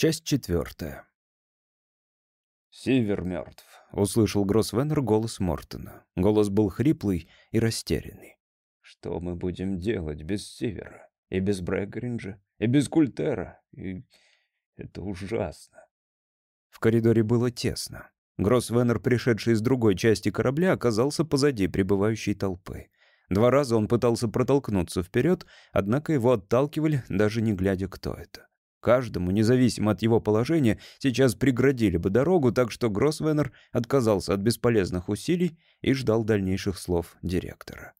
Часть четвертая. «Сивер мертв», — услышал Гроссвеннер голос Мортона. Голос был хриплый и растерянный. «Что мы будем делать без Сивера? И без Брэкгринджа? И без Культера? И... Это ужасно». В коридоре было тесно. Гроссвеннер, пришедший из другой части корабля, оказался позади прибывающей толпы. Два раза он пытался протолкнуться вперед, однако его отталкивали, даже не глядя, кто это. Каждому, независимо от его положения, сейчас преградили бы дорогу, так что Гроссвеннер отказался от бесполезных усилий и ждал дальнейших слов директора.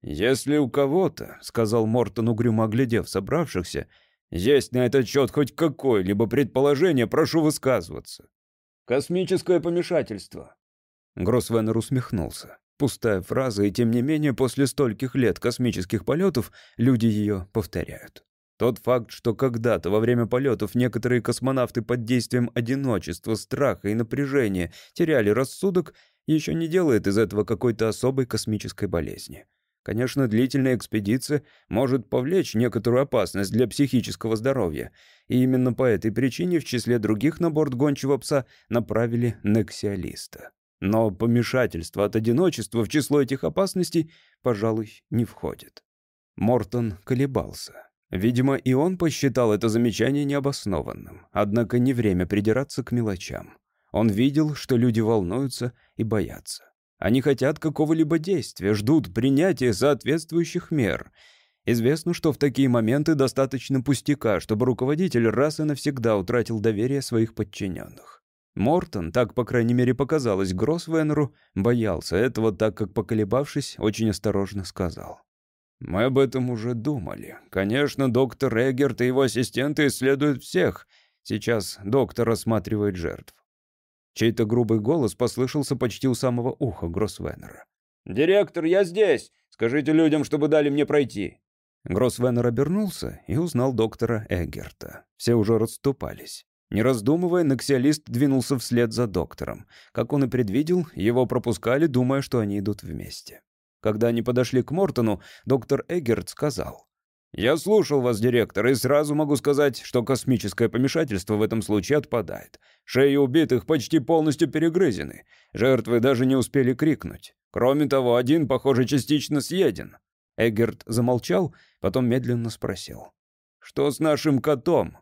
«Если у кого-то, — сказал Мортон, угрюмо оглядев собравшихся, — есть на этот счет хоть какое-либо предположение, прошу высказываться. Космическое помешательство». Гроссвеннер усмехнулся. Пустая фраза, и тем не менее, после стольких лет космических полетов люди ее повторяют. Тот факт, что когда-то во время полетов некоторые космонавты под действием одиночества, страха и напряжения теряли рассудок, еще не делает из этого какой-то особой космической болезни. Конечно, длительная экспедиция может повлечь некоторую опасность для психического здоровья, и именно по этой причине в числе других на борт гончего пса направили нексиалиста. Но помешательство от одиночества в число этих опасностей, пожалуй, не входит. Мортон колебался. Видимо, и он посчитал это замечание необоснованным. Однако не время придираться к мелочам. Он видел, что люди волнуются и боятся. Они хотят какого-либо действия, ждут принятия соответствующих мер. Известно, что в такие моменты достаточно пустяка, чтобы руководитель раз и навсегда утратил доверие своих подчиненных. Мортон, так, по крайней мере, показалось Гроссвеннеру, боялся этого, так как, поколебавшись, очень осторожно сказал. Мы об этом уже думали. Конечно, доктор Эггерт и его ассистенты исследуют всех. Сейчас доктор осматривает жертв. Чей-то грубый голос послышался почти у самого уха Гроссвеннера. «Директор, я здесь! Скажите людям, чтобы дали мне пройти!» Гроссвеннер обернулся и узнал доктора Эггерта. Все уже расступались. Не раздумывая, нексиалист двинулся вслед за доктором. Как он и предвидел, его пропускали, думая, что они идут вместе. Когда они подошли к Мортону, доктор Эггерт сказал. «Я слушал вас, директор, и сразу могу сказать, что космическое помешательство в этом случае отпадает. Шеи убитых почти полностью перегрызены. Жертвы даже не успели крикнуть. Кроме того, один, похоже, частично съеден». Эггерт замолчал, потом медленно спросил. «Что с нашим котом?»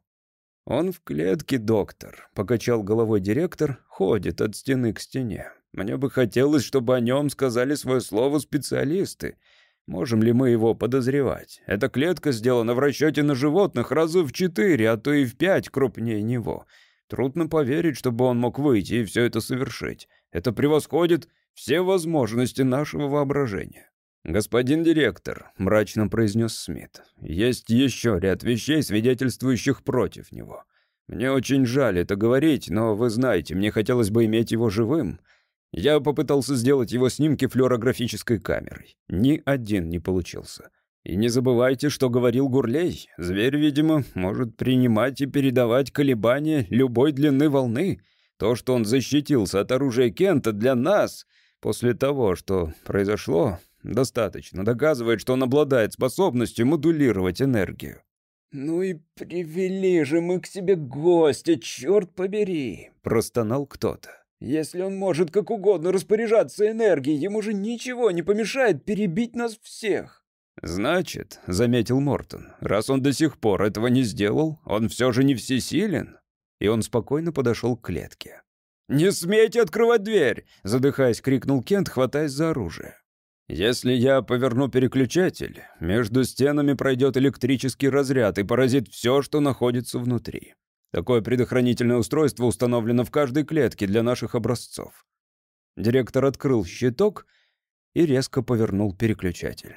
«Он в клетке, доктор», — покачал головой директор, ходит от стены к стене. Мне бы хотелось, чтобы о нем сказали свое слово специалисты. Можем ли мы его подозревать? Эта клетка сделана в расчете на животных раза в четыре, а то и в пять крупнее него. Трудно поверить, чтобы он мог выйти и все это совершить. Это превосходит все возможности нашего воображения. «Господин директор», — мрачно произнес Смит, — «есть еще ряд вещей, свидетельствующих против него. Мне очень жаль это говорить, но вы знаете, мне хотелось бы иметь его живым. Я попытался сделать его снимки флюорографической камерой. Ни один не получился. И не забывайте, что говорил Гурлей. Зверь, видимо, может принимать и передавать колебания любой длины волны. То, что он защитился от оружия Кента для нас, после того, что произошло, достаточно доказывает, что он обладает способностью модулировать энергию. «Ну и привели же мы к себе гостя, черт побери!» — простонал кто-то. Если он может как угодно распоряжаться энергией, ему же ничего не помешает перебить нас всех. Значит, заметил Мортон, раз он до сих пор этого не сделал, он все же не всесилен. И он спокойно подошел к клетке. «Не смейте открывать дверь!» — задыхаясь, крикнул Кент, хватаясь за оружие. «Если я поверну переключатель, между стенами пройдет электрический разряд и поразит все, что находится внутри. Такое предохранительное устройство установлено в каждой клетке для наших образцов. Директор открыл щиток и резко повернул переключатель.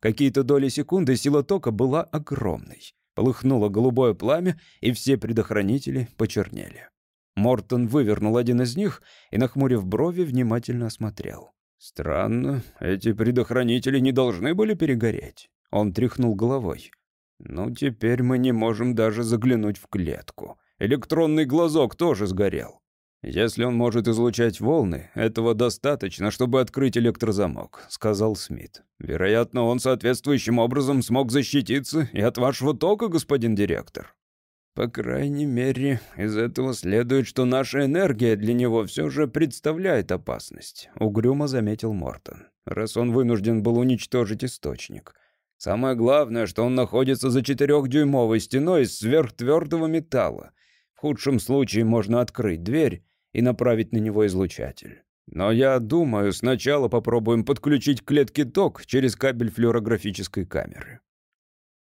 Какие-то доли секунды сила тока была огромной. Полыхнуло голубое пламя, и все предохранители почернели. Мортон вывернул один из них и, нахмурив брови, внимательно осмотрел. «Странно, эти предохранители не должны были перегореть». Он тряхнул головой. Ну, теперь мы не можем даже заглянуть в клетку. Электронный глазок тоже сгорел. Если он может излучать волны, этого достаточно, чтобы открыть электрозамок, сказал Смит. Вероятно, он соответствующим образом смог защититься и от вашего тока, господин директор. По крайней мере, из этого следует, что наша энергия для него все же представляет опасность, угрюмо заметил Мортон, раз он вынужден был уничтожить источник. Самое главное, что он находится за четырехдюймовой стеной из сверхтвердого металла. В худшем случае можно открыть дверь и направить на него излучатель. Но я думаю, сначала попробуем подключить клетки ток через кабель флюорографической камеры.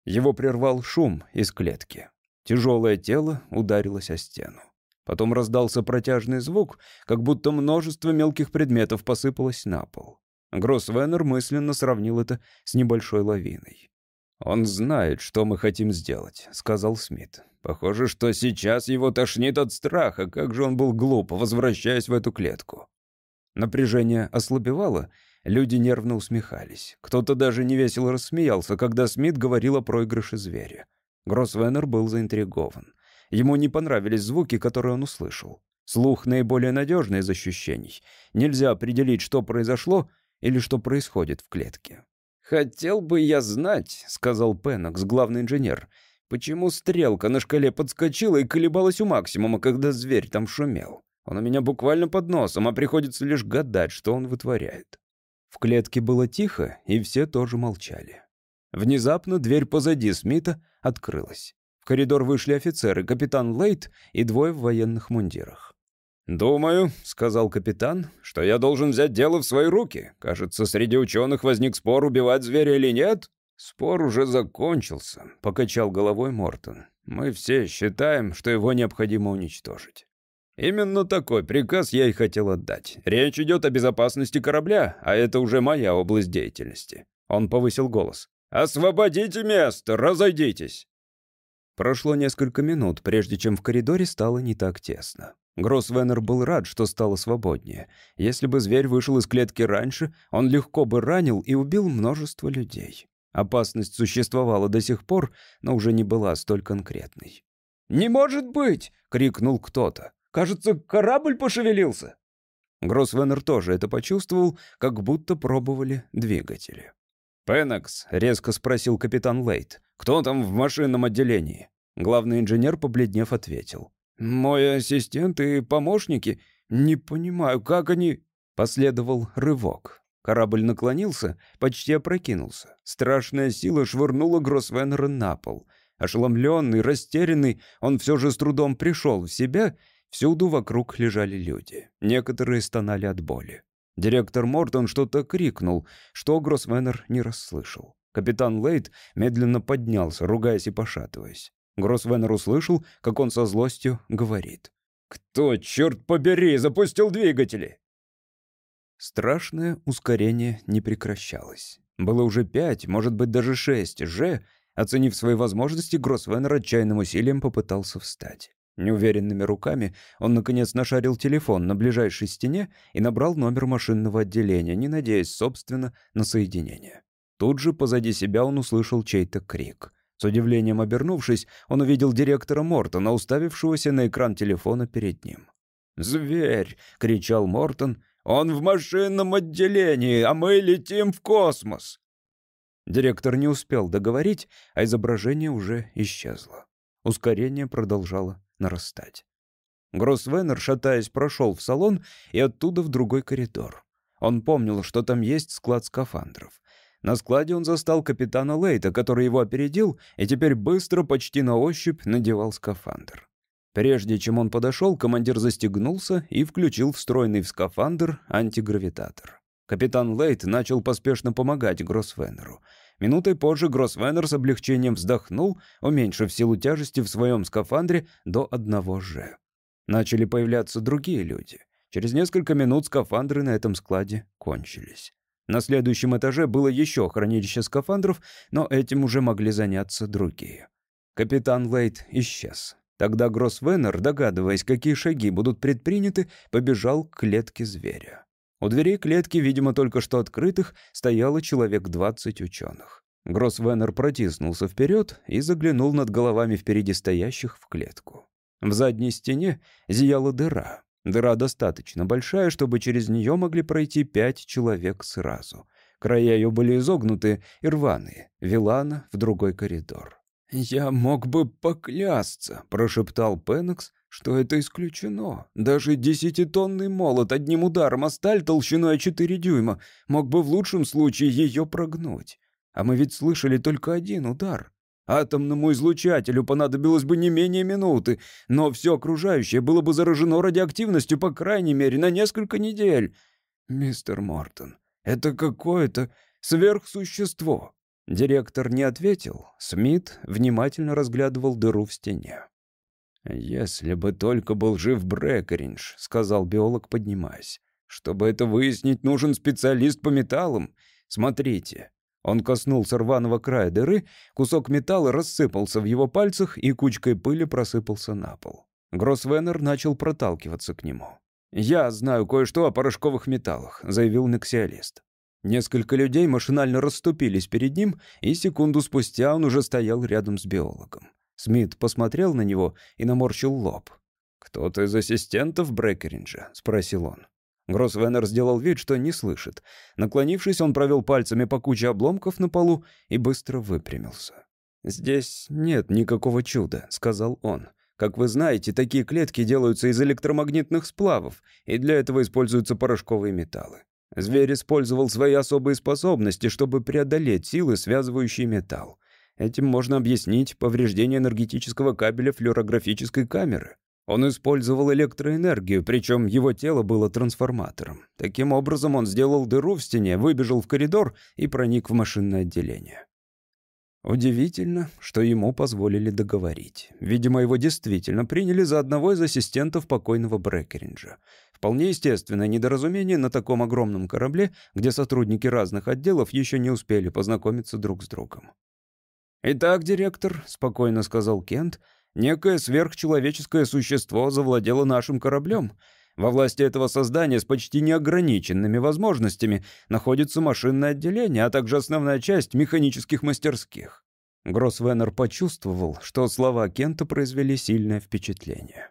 Его прервал шум из клетки. Тяжелое тело ударилось о стену. Потом раздался протяжный звук, как будто множество мелких предметов посыпалось на пол. Гроссвеннер мысленно сравнил это с небольшой лавиной. «Он знает, что мы хотим сделать», — сказал Смит. «Похоже, что сейчас его тошнит от страха. Как же он был глуп, возвращаясь в эту клетку». Напряжение ослабевало, люди нервно усмехались. Кто-то даже невесело рассмеялся, когда Смит говорил о проигрыше зверя. Гроссвеннер был заинтригован. Ему не понравились звуки, которые он услышал. Слух наиболее надежный из ощущений. Нельзя определить, что произошло или что происходит в клетке. «Хотел бы я знать», — сказал Пеннокс, главный инженер, «почему стрелка на шкале подскочила и колебалась у максимума, когда зверь там шумел. Он у меня буквально под носом, а приходится лишь гадать, что он вытворяет». В клетке было тихо, и все тоже молчали. Внезапно дверь позади Смита открылась. В коридор вышли офицеры, капитан Лейт и двое в военных мундирах. «Думаю», — сказал капитан, — «что я должен взять дело в свои руки. Кажется, среди ученых возник спор, убивать зверя или нет». «Спор уже закончился», — покачал головой Мортон. «Мы все считаем, что его необходимо уничтожить». «Именно такой приказ я и хотел отдать. Речь идет о безопасности корабля, а это уже моя область деятельности». Он повысил голос. «Освободите место! Разойдитесь!» Прошло несколько минут, прежде чем в коридоре стало не так тесно. Гроссвеннер был рад, что стало свободнее. Если бы зверь вышел из клетки раньше, он легко бы ранил и убил множество людей. Опасность существовала до сих пор, но уже не была столь конкретной. «Не может быть!» — крикнул кто-то. «Кажется, корабль пошевелился!» Гроссвеннер тоже это почувствовал, как будто пробовали двигатели. «Пеннокс», — резко спросил капитан Лейт, — «кто там в машинном отделении?» Главный инженер, побледнев, ответил. «Мой ассистент и помощники. Не понимаю, как они...» Последовал рывок. Корабль наклонился, почти опрокинулся. Страшная сила швырнула Гроссвеннера на пол. Ошеломленный, растерянный, он все же с трудом пришел в себя. Всюду вокруг лежали люди. Некоторые стонали от боли. Директор Мортон что-то крикнул, что Гроссвеннер не расслышал. Капитан Лейт медленно поднялся, ругаясь и пошатываясь. Гроссвеннер услышал, как он со злостью говорит. «Кто, черт побери, запустил двигатели?» Страшное ускорение не прекращалось. Было уже пять, может быть, даже шесть «Ж». Оценив свои возможности, Гроссвеннер отчаянным усилием попытался встать. Неуверенными руками он, наконец, нашарил телефон на ближайшей стене и набрал номер машинного отделения, не надеясь, собственно, на соединение. Тут же позади себя он услышал чей-то крик. С удивлением обернувшись, он увидел директора Мортона, уставившегося на экран телефона перед ним. «Зверь!» — кричал Мортон. «Он в машинном отделении, а мы летим в космос!» Директор не успел договорить, а изображение уже исчезло. Ускорение продолжало нарастать. Гроссвеннер, шатаясь, прошел в салон и оттуда в другой коридор. Он помнил, что там есть склад скафандров. На складе он застал капитана Лейта, который его опередил, и теперь быстро, почти на ощупь, надевал скафандр. Прежде чем он подошел, командир застегнулся и включил встроенный в скафандр антигравитатор. Капитан Лейт начал поспешно помогать Гроссвеннеру — Минутой позже Гроссвеннер с облегчением вздохнул, уменьшив силу тяжести в своем скафандре до одного же. Начали появляться другие люди. Через несколько минут скафандры на этом складе кончились. На следующем этаже было еще хранилище скафандров, но этим уже могли заняться другие. Капитан Лейт исчез. Тогда Гроссвеннер, догадываясь, какие шаги будут предприняты, побежал к клетке зверя. У дверей клетки, видимо, только что открытых, стояло человек 20 ученых. Гроссвеннер протиснулся вперед и заглянул над головами впереди стоящих в клетку. В задней стене зияла дыра. Дыра достаточно большая, чтобы через нее могли пройти пять человек сразу. Края ее были изогнуты и рваные, вела она в другой коридор. «Я мог бы поклясться», — прошептал Пеннекс, что это исключено. Даже десятитонный молот одним ударом о сталь толщиной 4 дюйма мог бы в лучшем случае ее прогнуть. А мы ведь слышали только один удар. Атомному излучателю понадобилось бы не менее минуты, но все окружающее было бы заражено радиоактивностью по крайней мере на несколько недель. Мистер Мортон, это какое-то сверхсущество. Директор не ответил. Смит внимательно разглядывал дыру в стене. «Если бы только был жив Брэкеринж», — сказал биолог, поднимаясь. «Чтобы это выяснить, нужен специалист по металлам. Смотрите». Он коснулся рваного края дыры, кусок металла рассыпался в его пальцах и кучкой пыли просыпался на пол. Гроссвеннер начал проталкиваться к нему. «Я знаю кое-что о порошковых металлах», — заявил нексиалист. Несколько людей машинально расступились перед ним, и секунду спустя он уже стоял рядом с биологом. Смит посмотрел на него и наморщил лоб. «Кто-то из ассистентов Брекеринджа?» — спросил он. Гроссвеннер сделал вид, что не слышит. Наклонившись, он провел пальцами по куче обломков на полу и быстро выпрямился. «Здесь нет никакого чуда», — сказал он. «Как вы знаете, такие клетки делаются из электромагнитных сплавов, и для этого используются порошковые металлы. Зверь использовал свои особые способности, чтобы преодолеть силы, связывающие металл. Этим можно объяснить повреждение энергетического кабеля флюорографической камеры. Он использовал электроэнергию, причем его тело было трансформатором. Таким образом, он сделал дыру в стене, выбежал в коридор и проник в машинное отделение. Удивительно, что ему позволили договорить. Видимо, его действительно приняли за одного из ассистентов покойного Брекеринджа. Вполне естественное недоразумение на таком огромном корабле, где сотрудники разных отделов еще не успели познакомиться друг с другом. «Итак, директор», — спокойно сказал Кент, — «некое сверхчеловеческое существо завладело нашим кораблем. Во власти этого создания с почти неограниченными возможностями находится машинное отделение, а также основная часть механических мастерских». Гроссвеннер почувствовал, что слова Кента произвели сильное впечатление.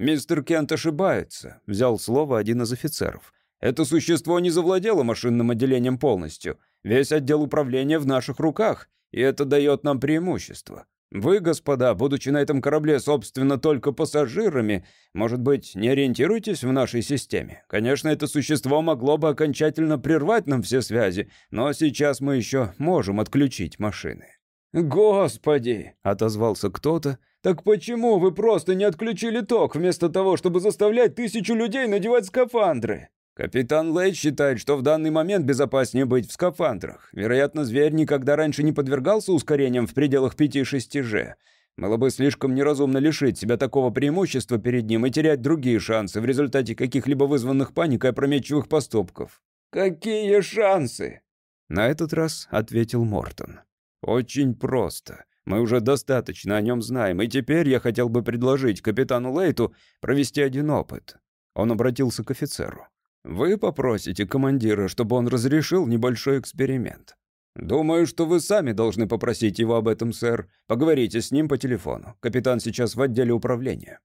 «Мистер Кент ошибается», — взял слово один из офицеров. «Это существо не завладело машинным отделением полностью. Весь отдел управления в наших руках, и это дает нам преимущество. Вы, господа, будучи на этом корабле, собственно, только пассажирами, может быть, не ориентируетесь в нашей системе? Конечно, это существо могло бы окончательно прервать нам все связи, но сейчас мы еще можем отключить машины». «Господи!» — отозвался кто-то. «Так почему вы просто не отключили ток, вместо того, чтобы заставлять тысячу людей надевать скафандры?» Капитан Лейт считает, что в данный момент безопаснее быть в скафандрах. Вероятно, зверь никогда раньше не подвергался ускорениям в пределах 5-6 G. Было бы слишком неразумно лишить себя такого преимущества перед ним и терять другие шансы в результате каких-либо вызванных паникой опрометчивых поступков. «Какие шансы?» На этот раз ответил Мортон. «Очень просто. Мы уже достаточно о нем знаем, и теперь я хотел бы предложить капитану Лейту провести один опыт». Он обратился к офицеру. Вы попросите командира, чтобы он разрешил небольшой эксперимент. Думаю, что вы сами должны попросить его об этом, сэр. Поговорите с ним по телефону. Капитан сейчас в отделе управления.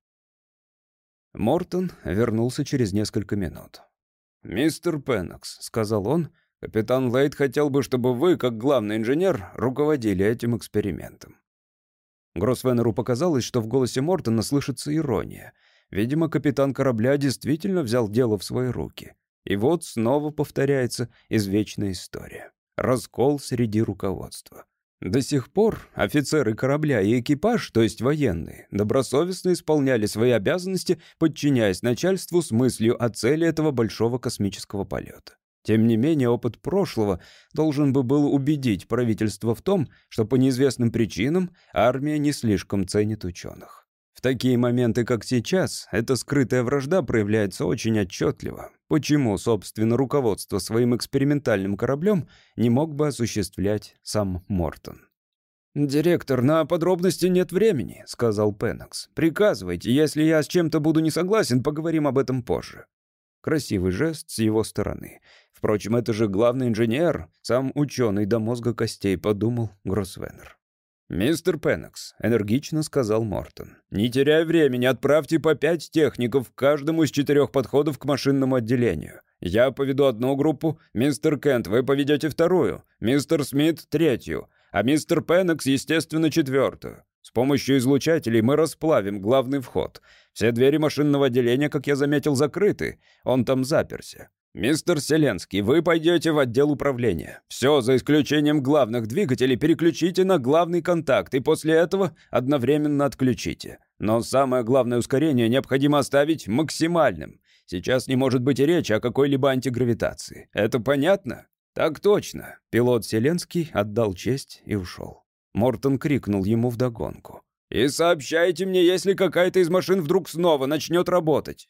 Мортон вернулся через несколько минут. «Мистер Пеннокс», — сказал он, — «капитан Лейт хотел бы, чтобы вы, как главный инженер, руководили этим экспериментом». Гроссвеннеру показалось, что в голосе Мортона слышится ирония — Видимо, капитан корабля действительно взял дело в свои руки. И вот снова повторяется извечная история. Раскол среди руководства. До сих пор офицеры корабля и экипаж, то есть военные, добросовестно исполняли свои обязанности, подчиняясь начальству с мыслью о цели этого большого космического полета. Тем не менее, опыт прошлого должен бы был убедить правительство в том, что по неизвестным причинам армия не слишком ценит ученых. Такие моменты, как сейчас, эта скрытая вражда проявляется очень отчетливо. Почему, собственно, руководство своим экспериментальным кораблем не мог бы осуществлять сам Мортон? «Директор, на подробности нет времени», — сказал Пеннокс. «Приказывайте, если я с чем-то буду не согласен, поговорим об этом позже». Красивый жест с его стороны. Впрочем, это же главный инженер, сам ученый до мозга костей, подумал Гроссвеннер. «Мистер Пеннокс», — энергично сказал Мортон, — «не теряя времени, отправьте по пять техников каждому из четырех подходов к машинному отделению. Я поведу одну группу, мистер Кент, вы поведете вторую, мистер Смит — третью, а мистер Пеннекс, естественно, четвертую. С помощью излучателей мы расплавим главный вход. Все двери машинного отделения, как я заметил, закрыты. Он там заперся. «Мистер Селенский, вы пойдете в отдел управления. Все, за исключением главных двигателей, переключите на главный контакт, и после этого одновременно отключите. Но самое главное ускорение необходимо оставить максимальным. Сейчас не может быть речи о какой-либо антигравитации. Это понятно?» «Так точно». Пилот Селенский отдал честь и ушел. Мортон крикнул ему вдогонку. «И сообщайте мне, если какая-то из машин вдруг снова начнет работать».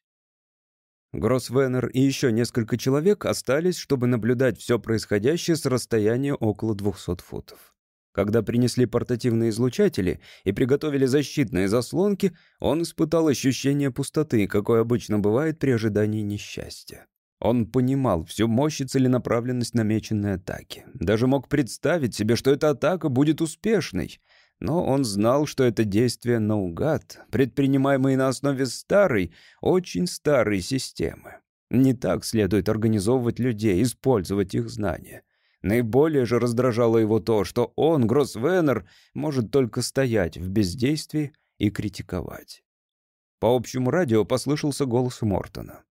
Гроссвеннер и еще несколько человек остались, чтобы наблюдать все происходящее с расстояния около 200 футов. Когда принесли портативные излучатели и приготовили защитные заслонки, он испытал ощущение пустоты, какое обычно бывает при ожидании несчастья. Он понимал всю мощь и целенаправленность намеченной атаки. Даже мог представить себе, что эта атака будет успешной — но он знал, что это действие наугад, предпринимаемое на основе старой, очень старой системы. Не так следует организовывать людей, использовать их знания. Наиболее же раздражало его то, что он, Гроссвеннер, может только стоять в бездействии и критиковать. По общему радио послышался голос Мортона.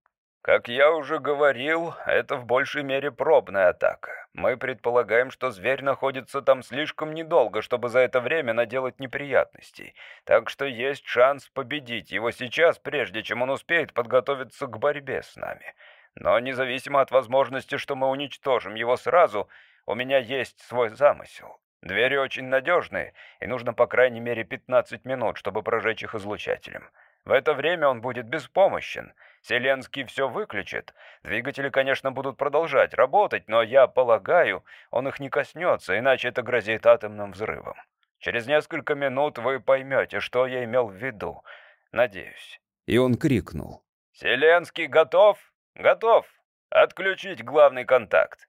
Как я уже говорил, это в большей мере пробная атака. Мы предполагаем, что зверь находится там слишком недолго, чтобы за это время наделать неприятностей. Так что есть шанс победить его сейчас, прежде чем он успеет подготовиться к борьбе с нами. Но независимо от возможности, что мы уничтожим его сразу, у меня есть свой замысел. Двери очень надежные, и нужно по крайней мере 15 минут, чтобы прожечь их излучателем. В это время он будет беспомощен. Селенский все выключит. Двигатели, конечно, будут продолжать работать, но я полагаю, он их не коснется, иначе это грозит атомным взрывом. Через несколько минут вы поймете, что я имел в виду. Надеюсь. И он крикнул. «Селенский готов? Готов! Отключить главный контакт!»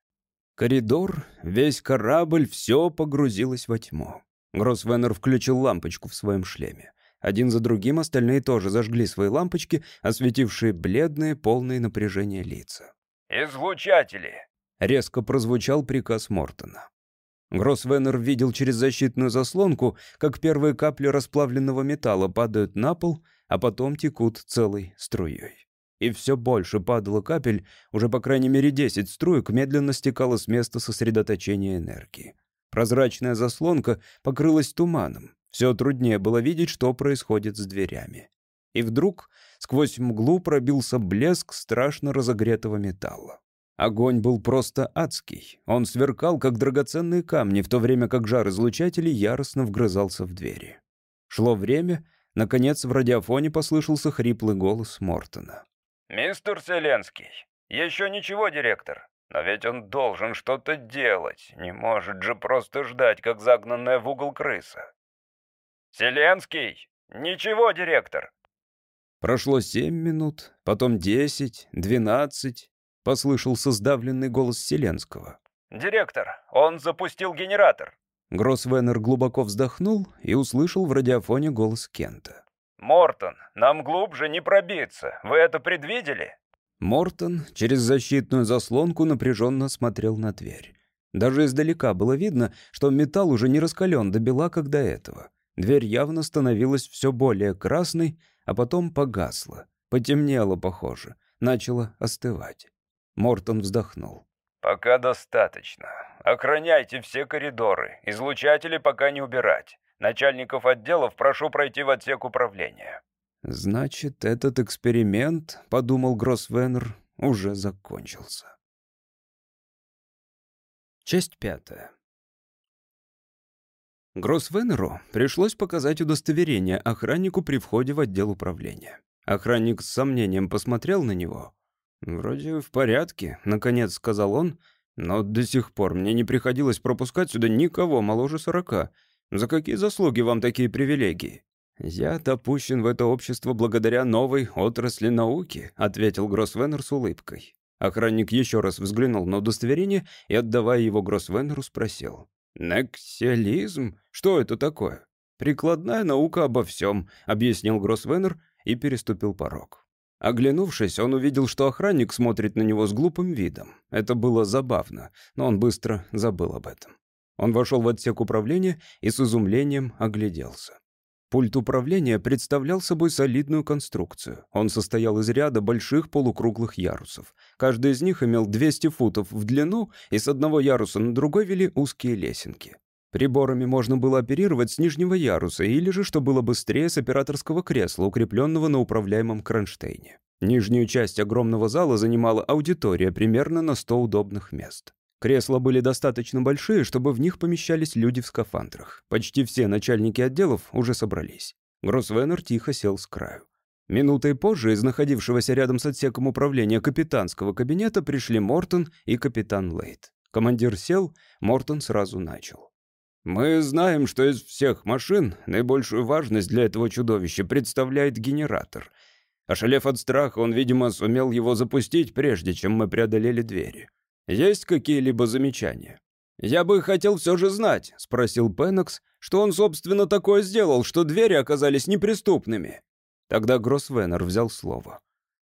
Коридор, весь корабль, все погрузилось во тьму. Гроссвеннер включил лампочку в своем шлеме. Один за другим остальные тоже зажгли свои лампочки, осветившие бледные, полные напряжения лица. «Излучатели!» — резко прозвучал приказ Мортона. Гроссвеннер видел через защитную заслонку, как первые капли расплавленного металла падают на пол, а потом текут целой струей. И все больше падало капель, уже по крайней мере 10 струек медленно стекало с места сосредоточения энергии. Прозрачная заслонка покрылась туманом. Все труднее было видеть, что происходит с дверями. И вдруг сквозь мглу пробился блеск страшно разогретого металла. Огонь был просто адский. Он сверкал, как драгоценные камни, в то время как жар излучателей яростно вгрызался в двери. Шло время. Наконец, в радиофоне послышался хриплый голос Мортона. «Мистер Селенский, еще ничего, директор. Но ведь он должен что-то делать. Не может же просто ждать, как загнанная в угол крыса. «Селенский! Ничего, директор!» Прошло семь минут, потом десять, двенадцать. Послышался сдавленный голос Селенского. «Директор, он запустил генератор!» Гроссвеннер глубоко вздохнул и услышал в радиофоне голос Кента. «Мортон, нам глубже не пробиться. Вы это предвидели?» Мортон через защитную заслонку напряженно смотрел на дверь. Даже издалека было видно, что металл уже не раскален до бела, как до этого. Дверь явно становилась все более красной, а потом погасла. Потемнело, похоже. Начало остывать. Мортон вздохнул. «Пока достаточно. Охраняйте все коридоры. Излучатели пока не убирать. Начальников отделов прошу пройти в отсек управления». «Значит, этот эксперимент, — подумал Гроссвеннер, — уже закончился». Часть пятая. Гроссвеннеру пришлось показать удостоверение охраннику при входе в отдел управления. Охранник с сомнением посмотрел на него. «Вроде в порядке», — наконец сказал он, «но до сих пор мне не приходилось пропускать сюда никого моложе сорока. За какие заслуги вам такие привилегии?» «Я допущен в это общество благодаря новой отрасли науки», — ответил Гроссвеннер с улыбкой. Охранник еще раз взглянул на удостоверение и, отдавая его Гроссвеннеру, спросил. «Нексиализм? Что это такое?» «Прикладная наука обо всем», — объяснил Гроссвеннер и переступил порог. Оглянувшись, он увидел, что охранник смотрит на него с глупым видом. Это было забавно, но он быстро забыл об этом. Он вошел в отсек управления и с изумлением огляделся. Пульт управления представлял собой солидную конструкцию. Он состоял из ряда больших полукруглых ярусов. Каждый из них имел 200 футов в длину, и с одного яруса на другой вели узкие лесенки. Приборами можно было оперировать с нижнего яруса или же, что было быстрее, с операторского кресла, укрепленного на управляемом кронштейне. Нижнюю часть огромного зала занимала аудитория примерно на 100 удобных мест. Кресла были достаточно большие, чтобы в них помещались люди в скафандрах. Почти все начальники отделов уже собрались. Гроссвеннер тихо сел с краю. Минутой позже из находившегося рядом с отсеком управления капитанского кабинета пришли Мортон и капитан Лейт. Командир сел, Мортон сразу начал. «Мы знаем, что из всех машин наибольшую важность для этого чудовища представляет генератор. Ошалев от страха, он, видимо, сумел его запустить, прежде чем мы преодолели двери. Есть какие-либо замечания? Я бы хотел все же знать, спросил Пеннокс, что он, собственно, такое сделал, что двери оказались неприступными. Тогда Гроссвеннер взял слово.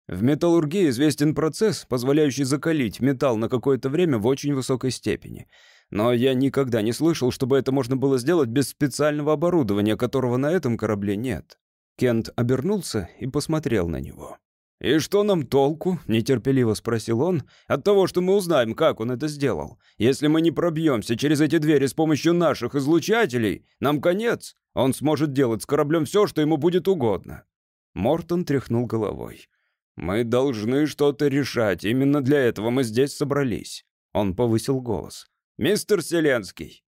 В металлургии известен процесс, позволяющий закалить металл на какое-то время в очень высокой степени. Но я никогда не слышал, чтобы это можно было сделать без специального оборудования, которого на этом корабле нет. Кент обернулся и посмотрел на него. «И что нам толку?» — нетерпеливо спросил он. «От того, что мы узнаем, как он это сделал. Если мы не пробьемся через эти двери с помощью наших излучателей, нам конец. Он сможет делать с кораблем все, что ему будет угодно». Мортон тряхнул головой. «Мы должны что-то решать. Именно для этого мы здесь собрались». Он повысил голос. «Мистер Селенский,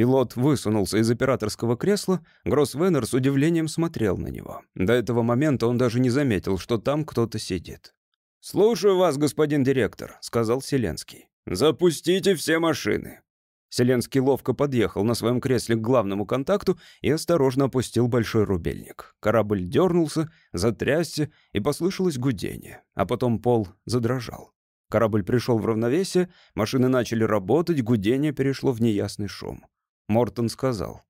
Пилот высунулся из операторского кресла, Гроссвеннер с удивлением смотрел на него. До этого момента он даже не заметил, что там кто-то сидит. «Слушаю вас, господин директор», — сказал Селенский. «Запустите все машины». Селенский ловко подъехал на своем кресле к главному контакту и осторожно опустил большой рубельник. Корабль дернулся, затрясся, и послышалось гудение, а потом пол задрожал. Корабль пришел в равновесие, машины начали работать, гудение перешло в неясный шум. Мортон сказал.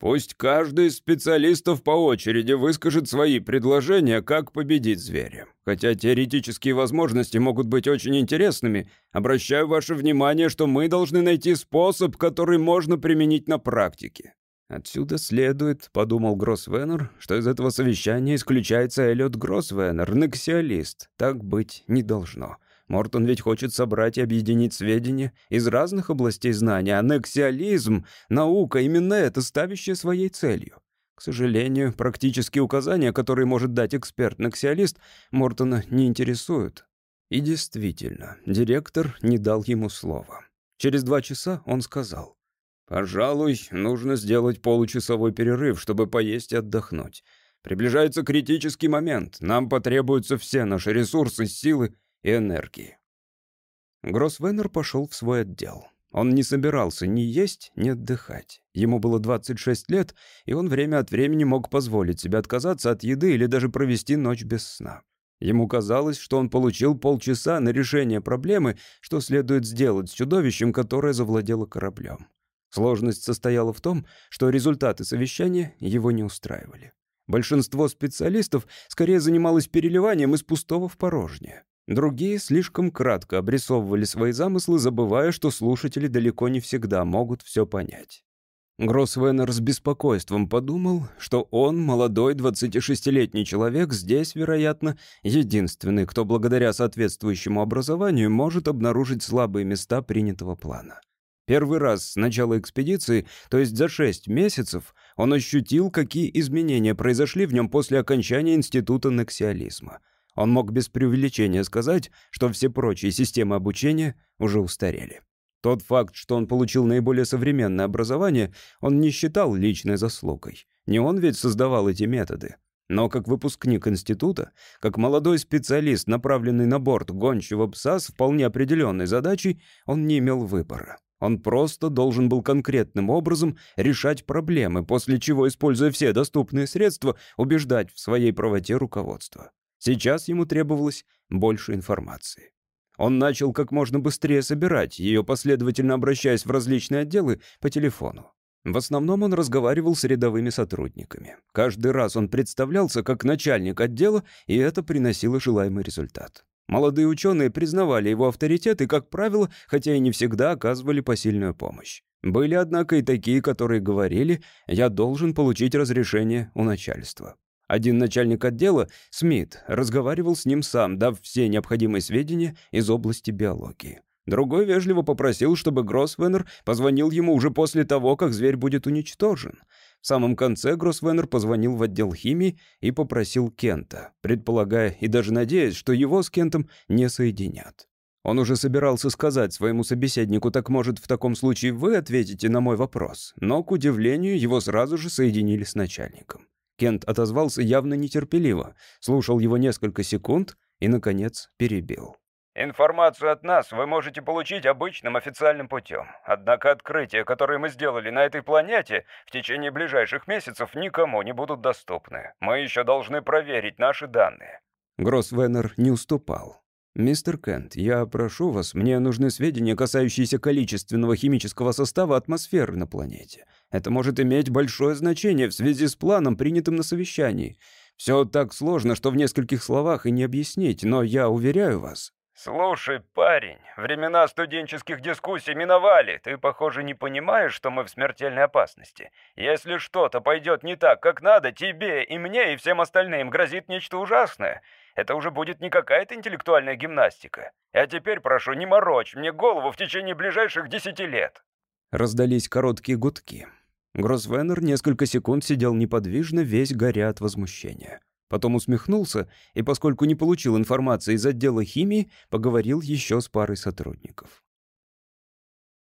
«Пусть каждый из специалистов по очереди выскажет свои предложения, как победить зверя. Хотя теоретические возможности могут быть очень интересными, обращаю ваше внимание, что мы должны найти способ, который можно применить на практике». «Отсюда следует», — подумал Гроссвеннер, «что из этого совещания исключается Эллиот Гроссвеннер, нексиалист. Так быть не должно». Мортон ведь хочет собрать и объединить сведения из разных областей знания, а нексиализм — наука, именно это ставящая своей целью. К сожалению, практические указания, которые может дать эксперт-нексиалист, Мортона не интересуют. И действительно, директор не дал ему слова. Через два часа он сказал. «Пожалуй, нужно сделать получасовой перерыв, чтобы поесть и отдохнуть. Приближается критический момент. Нам потребуются все наши ресурсы, силы и энергии. Гроссвеннер пошел в свой отдел. Он не собирался ни есть, ни отдыхать. Ему было 26 лет, и он время от времени мог позволить себе отказаться от еды или даже провести ночь без сна. Ему казалось, что он получил полчаса на решение проблемы, что следует сделать с чудовищем, которое завладело кораблем. Сложность состояла в том, что результаты совещания его не устраивали. Большинство специалистов скорее занималось переливанием из пустого в порожнее. Другие слишком кратко обрисовывали свои замыслы, забывая, что слушатели далеко не всегда могут все понять. Гроссвеннер с беспокойством подумал, что он, молодой 26-летний человек, здесь, вероятно, единственный, кто благодаря соответствующему образованию может обнаружить слабые места принятого плана. Первый раз с начала экспедиции, то есть за шесть месяцев, он ощутил, какие изменения произошли в нем после окончания института нексиализма — он мог без преувеличения сказать, что все прочие системы обучения уже устарели. Тот факт, что он получил наиболее современное образование, он не считал личной заслугой. Не он ведь создавал эти методы. Но как выпускник института, как молодой специалист, направленный на борт гончего пса с вполне определенной задачей, он не имел выбора. Он просто должен был конкретным образом решать проблемы, после чего, используя все доступные средства, убеждать в своей правоте руководство. Сейчас ему требовалось больше информации. Он начал как можно быстрее собирать ее, последовательно обращаясь в различные отделы по телефону. В основном он разговаривал с рядовыми сотрудниками. Каждый раз он представлялся как начальник отдела, и это приносило желаемый результат. Молодые ученые признавали его авторитет и, как правило, хотя и не всегда оказывали посильную помощь. Были, однако, и такие, которые говорили, я должен получить разрешение у начальства. Один начальник отдела, Смит, разговаривал с ним сам, дав все необходимые сведения из области биологии. Другой вежливо попросил, чтобы Гроссвеннер позвонил ему уже после того, как зверь будет уничтожен. В самом конце Гроссвеннер позвонил в отдел химии и попросил Кента, предполагая и даже надеясь, что его с Кентом не соединят. Он уже собирался сказать своему собеседнику, так может, в таком случае вы ответите на мой вопрос, но, к удивлению, его сразу же соединили с начальником. Кент отозвался явно нетерпеливо, слушал его несколько секунд и, наконец, перебил. Информацию от нас вы можете получить обычным официальным путем. Однако открытия, которые мы сделали на этой планете, в течение ближайших месяцев никому не будут доступны. Мы еще должны проверить наши данные». Гроссвеннер не уступал. «Мистер Кент, я прошу вас, мне нужны сведения, касающиеся количественного химического состава атмосферы на планете. Это может иметь большое значение в связи с планом, принятым на совещании. Все так сложно, что в нескольких словах и не объяснить, но я уверяю вас...» «Слушай, парень, времена студенческих дискуссий миновали. Ты, похоже, не понимаешь, что мы в смертельной опасности. Если что-то пойдет не так, как надо, тебе и мне, и всем остальным грозит нечто ужасное. Это уже будет не какая-то интеллектуальная гимнастика. А теперь, прошу, не морочь мне голову в течение ближайших десяти лет». Раздались короткие гудки. Гроссвеннер несколько секунд сидел неподвижно, весь горя от возмущения. Потом усмехнулся и, поскольку не получил информации из отдела химии, поговорил еще с парой сотрудников.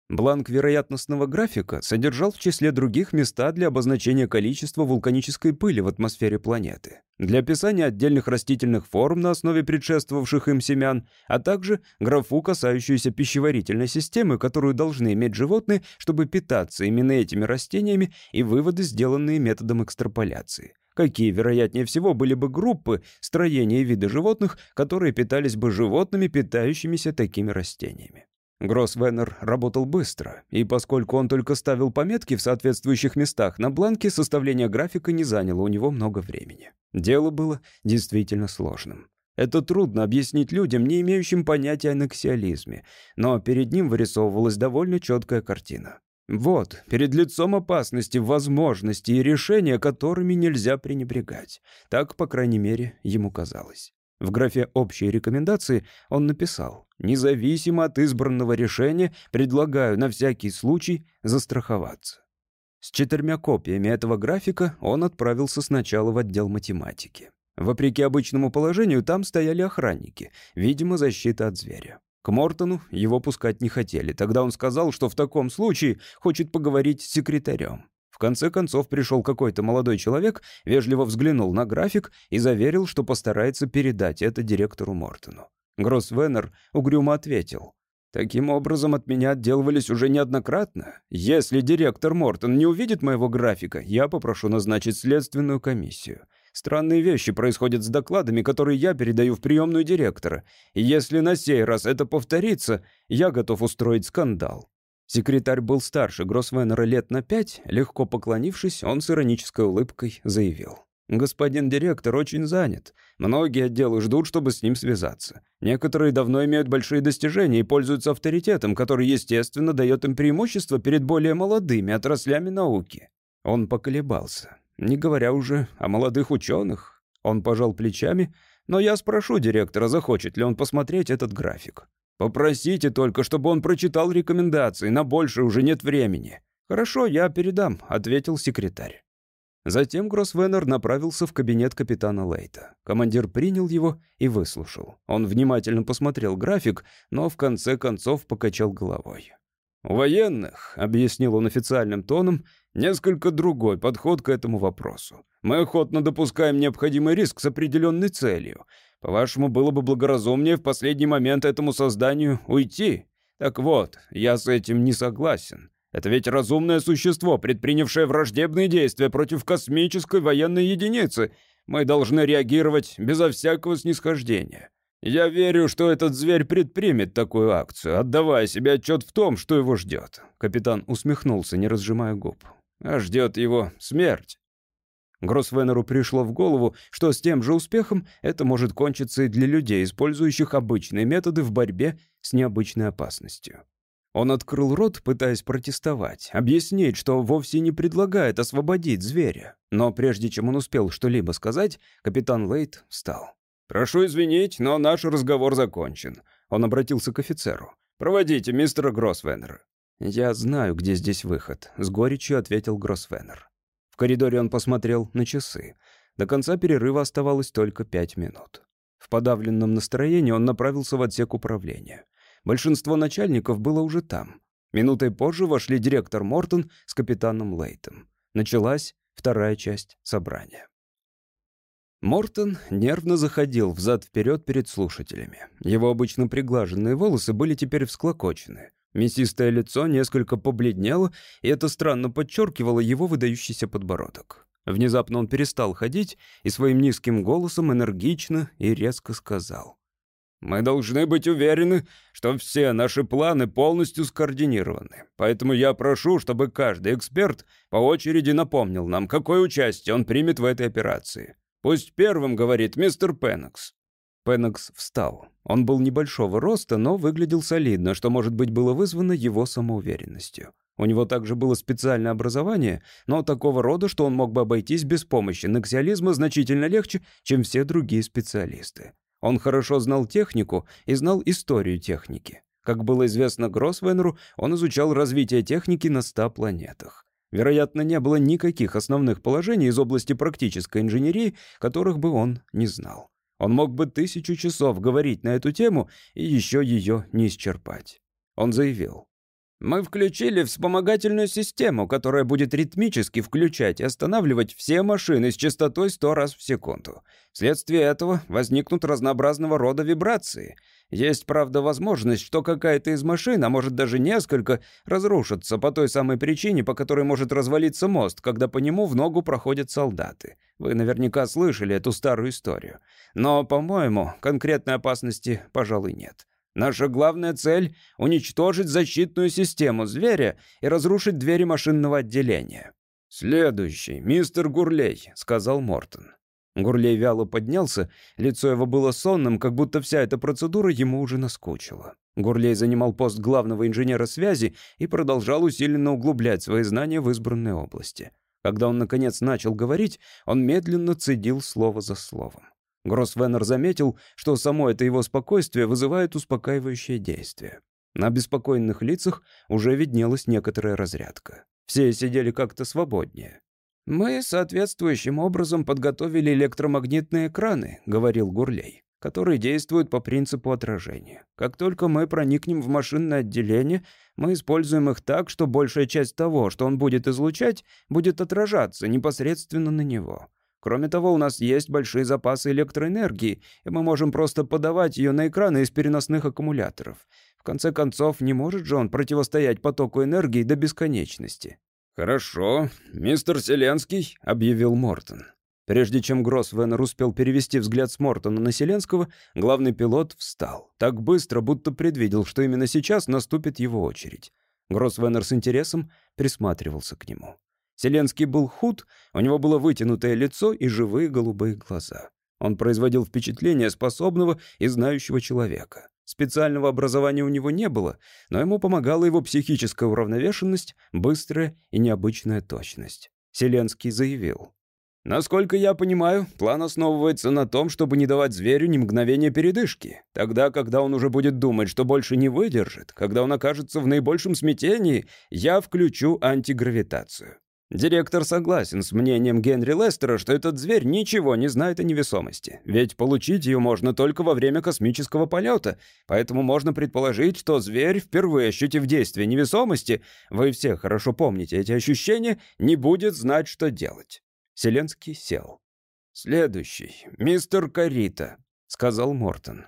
Бланк вероятностного графика содержал в числе других места для обозначения количества вулканической пыли в атмосфере планеты, для описания отдельных растительных форм на основе предшествовавших им семян, а также графу, касающуюся пищеварительной системы, которую должны иметь животные, чтобы питаться именно этими растениями, и выводы, сделанные методом экстраполяции какие, вероятнее всего, были бы группы, строения и виды животных, которые питались бы животными, питающимися такими растениями. Гроссвеннер работал быстро, и поскольку он только ставил пометки в соответствующих местах на бланке, составление графика не заняло у него много времени. Дело было действительно сложным. Это трудно объяснить людям, не имеющим понятия о анаксиализме, но перед ним вырисовывалась довольно четкая картина. Вот, перед лицом опасности, возможности и решения, которыми нельзя пренебрегать. Так, по крайней мере, ему казалось. В графе «Общие рекомендации» он написал «Независимо от избранного решения, предлагаю на всякий случай застраховаться». С четырьмя копиями этого графика он отправился сначала в отдел математики. Вопреки обычному положению, там стояли охранники, видимо, защита от зверя. К Мортону его пускать не хотели. Тогда он сказал, что в таком случае хочет поговорить с секретарем. В конце концов пришел какой-то молодой человек, вежливо взглянул на график и заверил, что постарается передать это директору Мортону. Гроссвеннер угрюмо ответил. «Таким образом от меня отделывались уже неоднократно. Если директор Мортон не увидит моего графика, я попрошу назначить следственную комиссию. Странные вещи происходят с докладами, которые я передаю в приемную директора. И если на сей раз это повторится, я готов устроить скандал». Секретарь был старше Гроссвеннера лет на пять. Легко поклонившись, он с иронической улыбкой заявил. «Господин директор очень занят. Многие отделы ждут, чтобы с ним связаться. Некоторые давно имеют большие достижения и пользуются авторитетом, который, естественно, дает им преимущество перед более молодыми отраслями науки». Он поколебался не говоря уже о молодых ученых. Он пожал плечами, но я спрошу директора, захочет ли он посмотреть этот график. Попросите только, чтобы он прочитал рекомендации, на больше уже нет времени. Хорошо, я передам, ответил секретарь. Затем Гроссвеннер направился в кабинет капитана Лейта. Командир принял его и выслушал. Он внимательно посмотрел график, но в конце концов покачал головой. «У военных», — объяснил он официальным тоном, Несколько другой подход к этому вопросу. Мы охотно допускаем необходимый риск с определенной целью. По-вашему, было бы благоразумнее в последний момент этому созданию уйти? Так вот, я с этим не согласен. Это ведь разумное существо, предпринявшее враждебные действия против космической военной единицы. Мы должны реагировать безо всякого снисхождения. Я верю, что этот зверь предпримет такую акцию, отдавая себе отчет в том, что его ждет. Капитан усмехнулся, не разжимая губ а ждет его смерть. Гроссвенеру пришло в голову, что с тем же успехом это может кончиться и для людей, использующих обычные методы в борьбе с необычной опасностью. Он открыл рот, пытаясь протестовать, объяснить, что вовсе не предлагает освободить зверя. Но прежде чем он успел что-либо сказать, капитан Лейт встал. «Прошу извинить, но наш разговор закончен». Он обратился к офицеру. «Проводите мистера Гроссвеннера». «Я знаю, где здесь выход», — с горечью ответил Гроссвеннер. В коридоре он посмотрел на часы. До конца перерыва оставалось только пять минут. В подавленном настроении он направился в отсек управления. Большинство начальников было уже там. Минутой позже вошли директор Мортон с капитаном Лейтом. Началась вторая часть собрания. Мортон нервно заходил взад-вперед перед слушателями. Его обычно приглаженные волосы были теперь всклокочены. Мясистое лицо несколько побледнело, и это странно подчеркивало его выдающийся подбородок. Внезапно он перестал ходить и своим низким голосом энергично и резко сказал. «Мы должны быть уверены, что все наши планы полностью скоординированы. Поэтому я прошу, чтобы каждый эксперт по очереди напомнил нам, какое участие он примет в этой операции. Пусть первым говорит мистер Пеннокс». Пеннокс встал. Он был небольшого роста, но выглядел солидно, что, может быть, было вызвано его самоуверенностью. У него также было специальное образование, но такого рода, что он мог бы обойтись без помощи наксиализма значительно легче, чем все другие специалисты. Он хорошо знал технику и знал историю техники. Как было известно Гроссвенеру, он изучал развитие техники на 100 планетах. Вероятно, не было никаких основных положений из области практической инженерии, которых бы он не знал. Он мог бы тысячу часов говорить на эту тему и еще ее не исчерпать. Он заявил, мы включили вспомогательную систему, которая будет ритмически включать и останавливать все машины с частотой 100 раз в секунду. Вследствие этого возникнут разнообразного рода вибрации. Есть, правда, возможность, что какая-то из машин, а может даже несколько, разрушится по той самой причине, по которой может развалиться мост, когда по нему в ногу проходят солдаты. Вы наверняка слышали эту старую историю. Но, по-моему, конкретной опасности, пожалуй, нет. Наша главная цель — уничтожить защитную систему зверя и разрушить двери машинного отделения. «Следующий, мистер Гурлей», — сказал Мортон. Гурлей вяло поднялся, лицо его было сонным, как будто вся эта процедура ему уже наскучила. Гурлей занимал пост главного инженера связи и продолжал усиленно углублять свои знания в избранной области. Когда он, наконец, начал говорить, он медленно цедил слово за словом. Гроссвеннер заметил, что само это его спокойствие вызывает успокаивающее действие. На беспокойных лицах уже виднелась некоторая разрядка. Все сидели как-то свободнее. «Мы соответствующим образом подготовили электромагнитные экраны», — говорил Гурлей, «которые действуют по принципу отражения. Как только мы проникнем в машинное отделение, мы используем их так, что большая часть того, что он будет излучать, будет отражаться непосредственно на него. Кроме того, у нас есть большие запасы электроэнергии, и мы можем просто подавать ее на экраны из переносных аккумуляторов. В конце концов, не может же он противостоять потоку энергии до бесконечности. «Хорошо, мистер Селенский», — объявил Мортон. Прежде чем Гроссвеннер успел перевести взгляд с Мортона на Селенского, главный пилот встал. Так быстро, будто предвидел, что именно сейчас наступит его очередь. Гроссвеннер с интересом присматривался к нему. Селенский был худ, у него было вытянутое лицо и живые голубые глаза. Он производил впечатление способного и знающего человека. Специального образования у него не было, но ему помогала его психическая уравновешенность, быстрая и необычная точность. Селенский заявил. «Насколько я понимаю, план основывается на том, чтобы не давать зверю ни мгновения передышки. Тогда, когда он уже будет думать, что больше не выдержит, когда он окажется в наибольшем смятении, я включу антигравитацию. Директор согласен с мнением Генри Лестера, что этот зверь ничего не знает о невесомости, ведь получить ее можно только во время космического полета, поэтому можно предположить, что зверь, впервые ощутив действие невесомости, вы все хорошо помните эти ощущения, не будет знать, что делать. Селенский сел. «Следующий, мистер Карита», — сказал Мортон.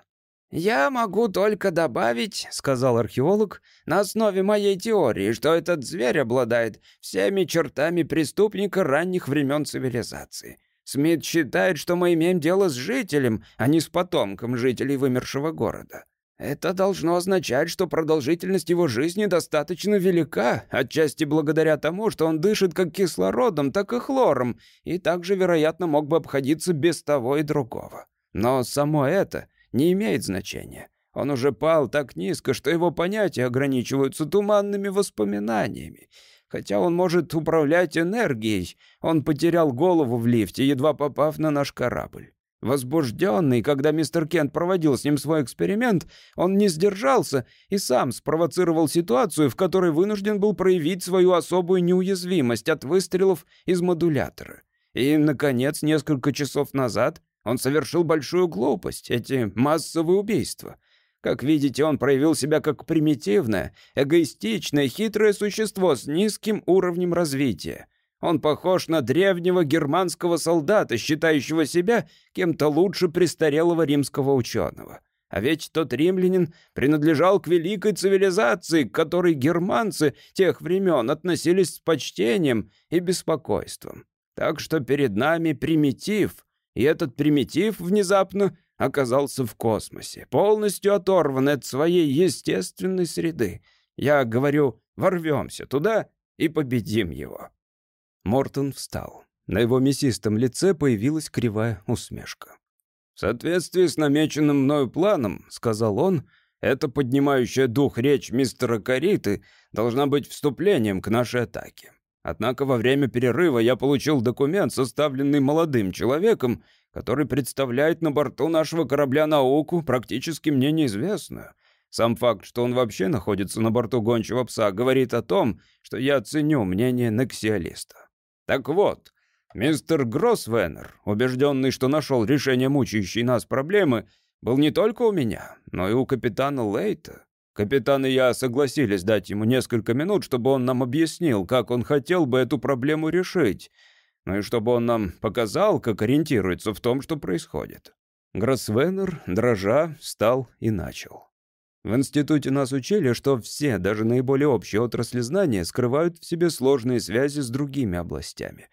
«Я могу только добавить», — сказал археолог, «на основе моей теории, что этот зверь обладает всеми чертами преступника ранних времен цивилизации. Смит считает, что мы имеем дело с жителем, а не с потомком жителей вымершего города. Это должно означать, что продолжительность его жизни достаточно велика, отчасти благодаря тому, что он дышит как кислородом, так и хлором, и также, вероятно, мог бы обходиться без того и другого. Но само это не имеет значения. Он уже пал так низко, что его понятия ограничиваются туманными воспоминаниями. Хотя он может управлять энергией, он потерял голову в лифте, едва попав на наш корабль. Возбужденный, когда мистер Кент проводил с ним свой эксперимент, он не сдержался и сам спровоцировал ситуацию, в которой вынужден был проявить свою особую неуязвимость от выстрелов из модулятора. И, наконец, несколько часов назад он совершил большую глупость, эти массовые убийства. Как видите, он проявил себя как примитивное, эгоистичное, хитрое существо с низким уровнем развития. Он похож на древнего германского солдата, считающего себя кем-то лучше престарелого римского ученого. А ведь тот римлянин принадлежал к великой цивилизации, к которой германцы тех времен относились с почтением и беспокойством. Так что перед нами примитив, и этот примитив внезапно оказался в космосе, полностью оторван от своей естественной среды. Я говорю, ворвемся туда и победим его. Мортон встал. На его мясистом лице появилась кривая усмешка. «В соответствии с намеченным мною планом, — сказал он, — эта поднимающая дух речь мистера Кариты должна быть вступлением к нашей атаке. Однако во время перерыва я получил документ, составленный молодым человеком, который представляет на борту нашего корабля науку, практически мне неизвестную. Сам факт, что он вообще находится на борту гончего пса, говорит о том, что я ценю мнение нексиалиста. Так вот, мистер Гроссвеннер, убежденный, что нашел решение мучающей нас проблемы, был не только у меня, но и у капитана Лейта. Капитан и я согласились дать ему несколько минут, чтобы он нам объяснил, как он хотел бы эту проблему решить, ну и чтобы он нам показал, как ориентируется в том, что происходит. Гроссвеннер, дрожа, встал и начал. В институте нас учили, что все, даже наиболее общие отрасли знания, скрывают в себе сложные связи с другими областями.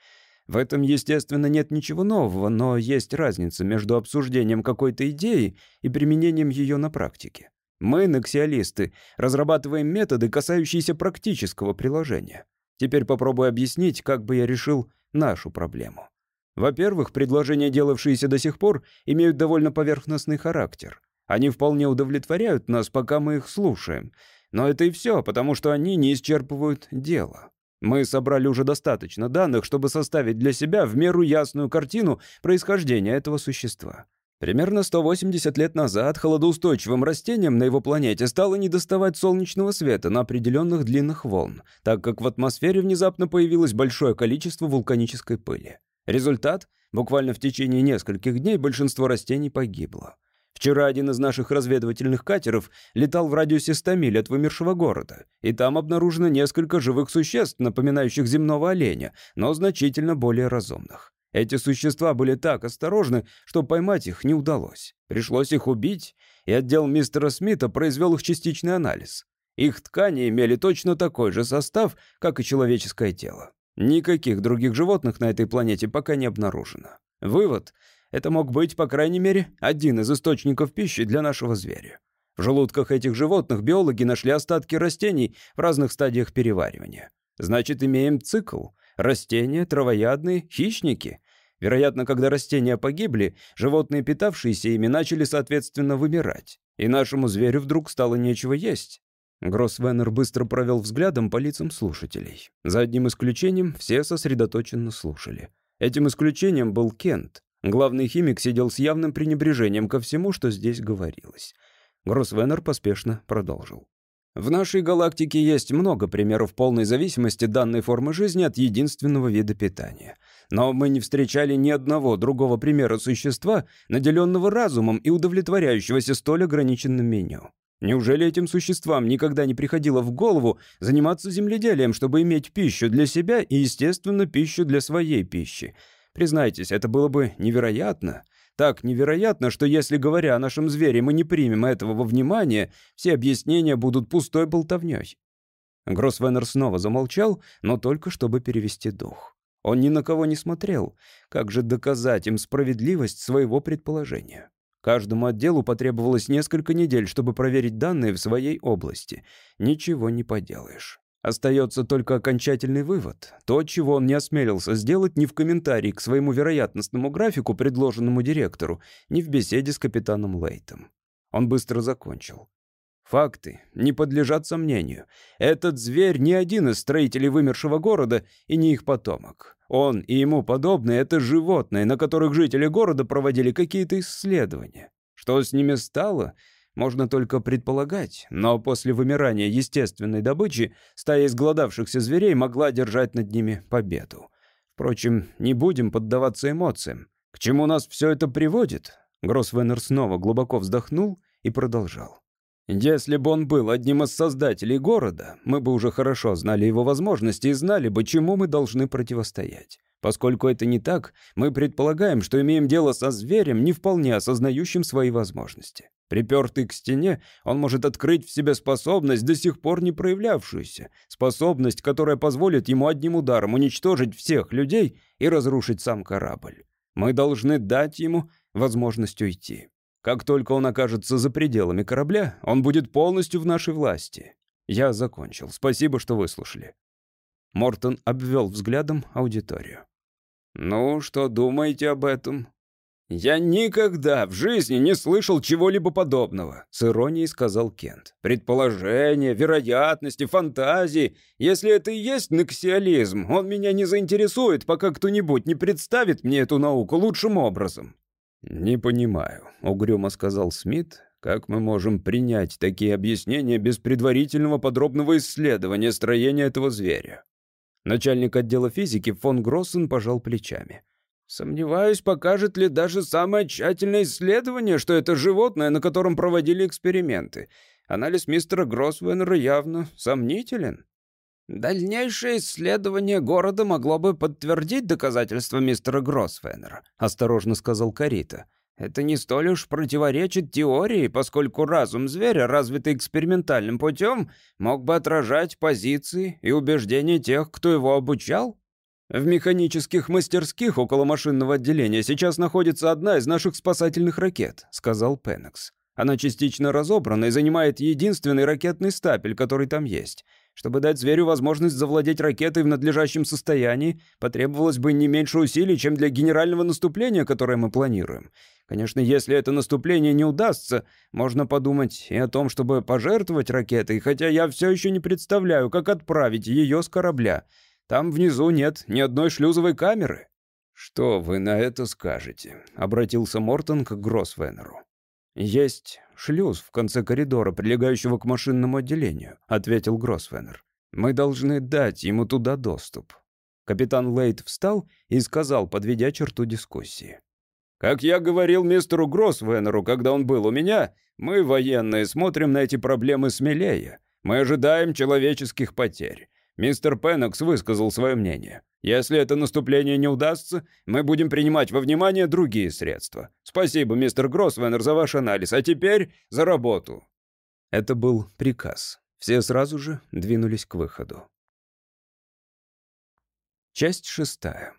В этом, естественно, нет ничего нового, но есть разница между обсуждением какой-то идеи и применением ее на практике. Мы, нексиалисты, разрабатываем методы, касающиеся практического приложения. Теперь попробую объяснить, как бы я решил нашу проблему. Во-первых, предложения, делавшиеся до сих пор, имеют довольно поверхностный характер. Они вполне удовлетворяют нас, пока мы их слушаем. Но это и все, потому что они не исчерпывают дело. Мы собрали уже достаточно данных, чтобы составить для себя в меру ясную картину происхождения этого существа. Примерно 180 лет назад холодоустойчивым растениям на его планете стало недоставать солнечного света на определенных длинных волн, так как в атмосфере внезапно появилось большое количество вулканической пыли. Результат — буквально в течение нескольких дней большинство растений погибло. Вчера один из наших разведывательных катеров летал в радиусе 100 миль от вымершего города, и там обнаружено несколько живых существ, напоминающих земного оленя, но значительно более разумных. Эти существа были так осторожны, что поймать их не удалось. Пришлось их убить, и отдел мистера Смита произвел их частичный анализ. Их ткани имели точно такой же состав, как и человеческое тело. Никаких других животных на этой планете пока не обнаружено. Вывод это мог быть, по крайней мере, один из источников пищи для нашего зверя. В желудках этих животных биологи нашли остатки растений в разных стадиях переваривания. Значит, имеем цикл. Растения, травоядные, хищники. Вероятно, когда растения погибли, животные, питавшиеся ими, начали, соответственно, вымирать. И нашему зверю вдруг стало нечего есть. Гроссвеннер быстро провел взглядом по лицам слушателей. За одним исключением все сосредоточенно слушали. Этим исключением был Кент. Главный химик сидел с явным пренебрежением ко всему, что здесь говорилось. Гроссвеннер поспешно продолжил. В нашей галактике есть много примеров полной зависимости данной формы жизни от единственного вида питания. Но мы не встречали ни одного другого примера существа, наделенного разумом и удовлетворяющегося столь ограниченным меню. Неужели этим существам никогда не приходило в голову заниматься земледелием, чтобы иметь пищу для себя и, естественно, пищу для своей пищи? Признайтесь, это было бы невероятно. Так невероятно, что если, говоря о нашем звере, мы не примем этого во внимание, все объяснения будут пустой болтовней. Гроссвеннер снова замолчал, но только чтобы перевести дух. Он ни на кого не смотрел. Как же доказать им справедливость своего предположения? Каждому отделу потребовалось несколько недель, чтобы проверить данные в своей области. Ничего не поделаешь. Остается только окончательный вывод. То, чего он не осмелился сделать ни в комментарии к своему вероятностному графику, предложенному директору, ни в беседе с капитаном Лейтом. Он быстро закончил. Факты не подлежат сомнению. Этот зверь не один из строителей вымершего города и не их потомок. Он и ему подобные — это животные, на которых жители города проводили какие-то исследования. Что с ними стало, можно только предполагать, но после вымирания естественной добычи стая изголодавшихся зверей могла держать над ними победу. Впрочем, не будем поддаваться эмоциям. К чему нас все это приводит? Гроссвеннер снова глубоко вздохнул и продолжал. Если бы он был одним из создателей города, мы бы уже хорошо знали его возможности и знали бы, чему мы должны противостоять. Поскольку это не так, мы предполагаем, что имеем дело со зверем, не вполне осознающим свои возможности. Припертый к стене, он может открыть в себе способность, до сих пор не проявлявшуюся, способность, которая позволит ему одним ударом уничтожить всех людей и разрушить сам корабль. Мы должны дать ему возможность уйти. Как только он окажется за пределами корабля, он будет полностью в нашей власти. Я закончил. Спасибо, что выслушали. Мортон обвел взглядом аудиторию. «Ну, что думаете об этом?» «Я никогда в жизни не слышал чего-либо подобного», — с иронией сказал Кент. «Предположения, вероятности, фантазии. Если это и есть наксиализм, он меня не заинтересует, пока кто-нибудь не представит мне эту науку лучшим образом. «Не понимаю», — угрюмо сказал Смит, «как мы можем принять такие объяснения без предварительного подробного исследования строения этого зверя?» Начальник отдела физики фон Гроссен пожал плечами. «Сомневаюсь, покажет ли даже самое тщательное исследование, что это животное, на котором проводили эксперименты. Анализ мистера Гроссвеннера явно сомнителен». «Дальнейшее исследование города могло бы подтвердить доказательства мистера Гроссфеннера», — осторожно сказал Карита. «Это не столь уж противоречит теории, поскольку разум зверя, развитый экспериментальным путем, мог бы отражать позиции и убеждения тех, кто его обучал». «В механических мастерских около машинного отделения сейчас находится одна из наших спасательных ракет», — сказал Пеннекс. «Она частично разобрана и занимает единственный ракетный стапель, который там есть». Чтобы дать зверю возможность завладеть ракетой в надлежащем состоянии, потребовалось бы не меньше усилий, чем для генерального наступления, которое мы планируем. Конечно, если это наступление не удастся, можно подумать и о том, чтобы пожертвовать ракетой, хотя я все еще не представляю, как отправить ее с корабля. Там внизу нет ни одной шлюзовой камеры». «Что вы на это скажете?» — обратился Мортон к Гроссвеннеру. «Есть шлюз в конце коридора, прилегающего к машинному отделению», — ответил Гроссвеннер. «Мы должны дать ему туда доступ». Капитан Лейт встал и сказал, подведя черту дискуссии. «Как я говорил мистеру Гроссвеннеру, когда он был у меня, мы, военные, смотрим на эти проблемы смелее. Мы ожидаем человеческих потерь. Мистер Пеннокс высказал свое мнение. Если это наступление не удастся, мы будем принимать во внимание другие средства. Спасибо, мистер Гроссвеннер, за ваш анализ. А теперь за работу». Это был приказ. Все сразу же двинулись к выходу. Часть шестая.